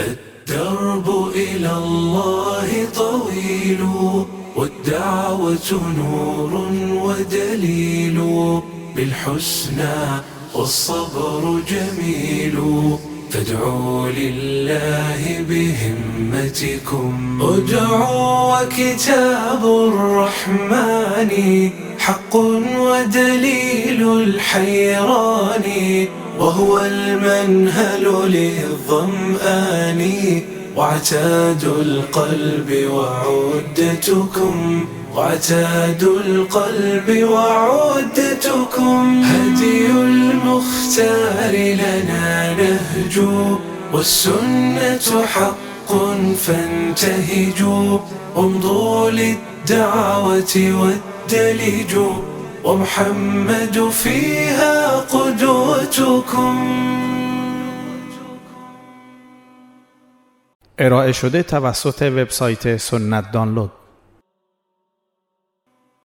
الدرب إلى الله طويل والدعوة نور ودليل بالحسنى والصبر جميل فادعوا لله بهمتكم ادعوا وكتاب الرحمن حق ودليل الحيران وهو المنهل للظمآن وعتاد القلب وعدتكم وعتاد القلب وعدتكم. هدي المختار لنا نهج والسنة حق فانتهجوا امضوا للدعوة والدلجوا ومحمد فيها قدوتكم. ارائه شده توسط وبسایت سنت دانلود.